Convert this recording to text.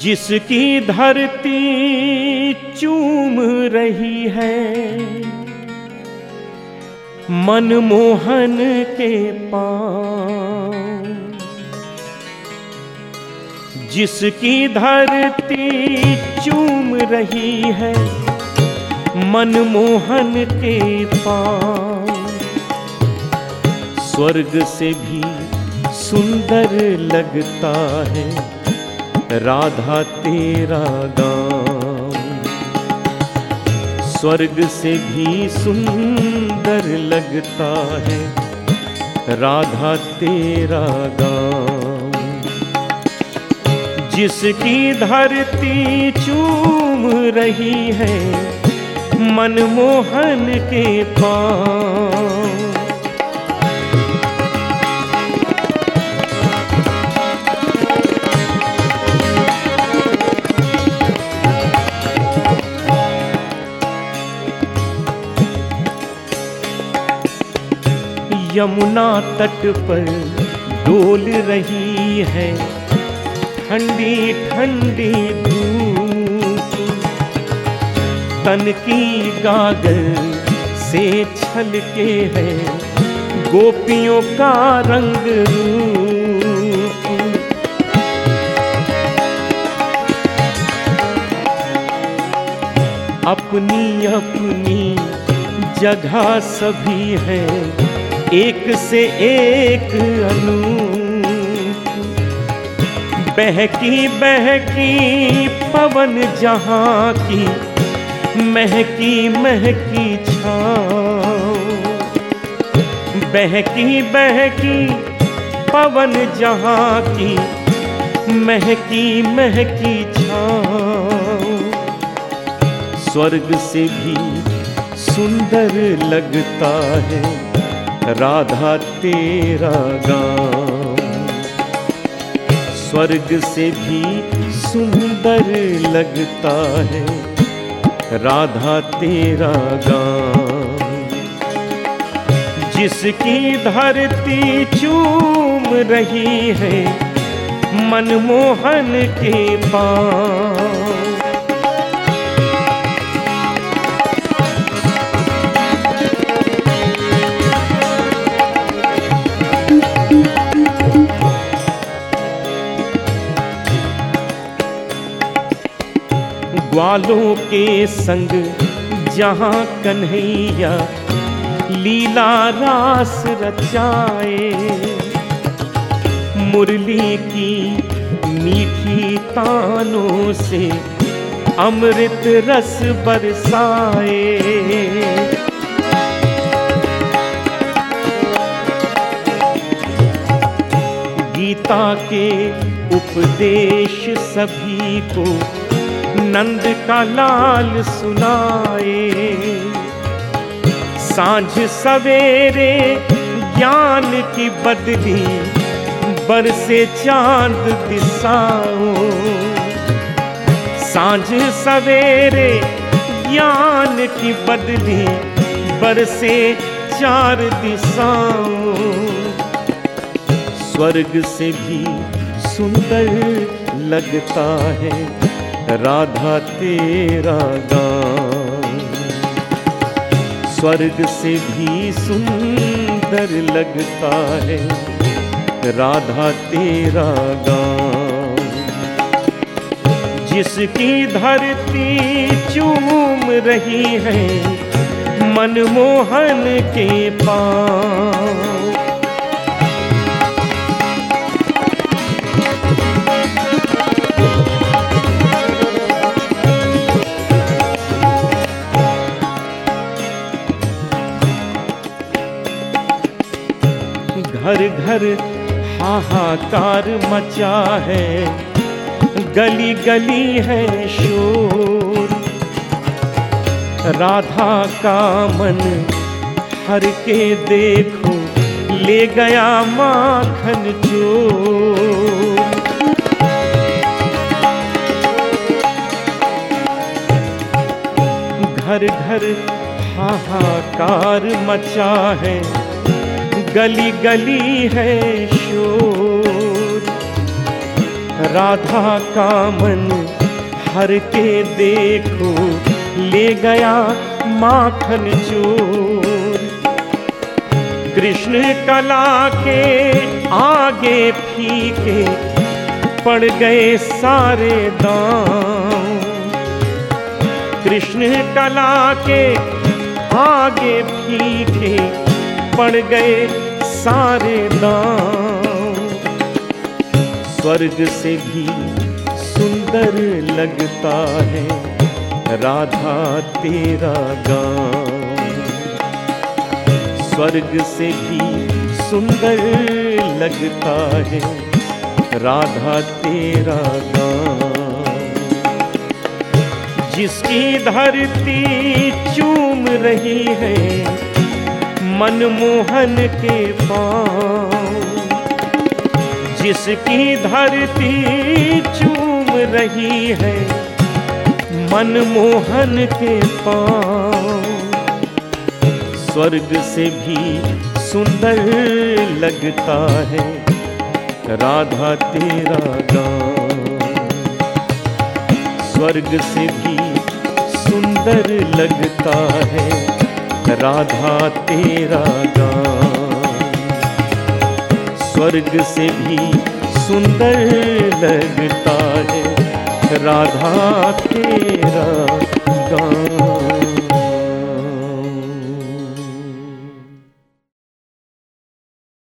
जिसकी धरती चूम रही है। मनमोहन के पाँव। जिसकी धरती चूम रही है। मनमोहन के पाँव। स्वर्ग से भी सुंदर लगता है। राधा तेरा गाँव। स्वर्ग से भी सुंदर लगता है, राधा तेरा गाँव। जिसकी धरती चूम रही है, मनमोहन के पाँव। यमुना तट पर डोल रही है। ठंडी ठंडी धूप। तन की गागल से छल के है गोपियों का रंग रूप। अपनी अपनी जगह सभी है। एक से एक अनूप। बहकी बहकी पवन जहाँ की, महकी महकी छाँव। बहकी बहकी पवन जहाँ की, महकी महकी छाँव। स्वर्ग से भी सुंदर लगता है। राधा तेरा गाँव। स्वर्ग से भी सुंदर लगता है, राधा तेरा गाँव। जिसकी धरती चूम रही है, मनमोहन के पाँव ग्वालों के संग जहाँ कन्हैया लीला रास रचाए। मुरली की मीठी तानों से अमृत रस बरसाए। गीता के उपदेश सभी को नंद का लाल सुनाए। साँझ सवेरे ज्ञान की बदली बरसे चाँद दिशाओं। साँझ सवेरे ज्ञान की बदली बरसे चार दिशाओं। स्वर्ग से भी सुंदर लगता है। राधा तेरा गाँव स्वर्ग से भी सुंदर लगता है, राधा तेरा गाँव जिसकी धरती चूम रही है, मनमोहन के पाँव घर घर हाहाकार मचा है। गली गली है शोर। राधा का मन हर के देखो, ले गया माखन चोर। घर घर हाहाकार मचा है। गली गली है शोर। राधा का मन हर के देखो, ले गया माखन चोर। कृष्ण कला के आगे फीके पड़ गए सारे दांव कृष्ण कला के आगे फीके पड़ गए सारे दांव स्वर्ग से भी सुंदर लगता है, राधा तेरा गाँव स्वर्ग से भी सुंदर लगता है, राधा तेरा गाँव जिसकी धरती चूम रही है मनमोहन के पाँव, जिसकी धरती चूम रही है, मनमोहन के पाँव। स्वर्ग से भी सुंदर लगता है, राधा तेरा गाँव। स्वर्ग से भी सुंदर लगता है राधा तेरा गान स्वर्ग से भी सुंदर लगता है राधा तेरा गाँव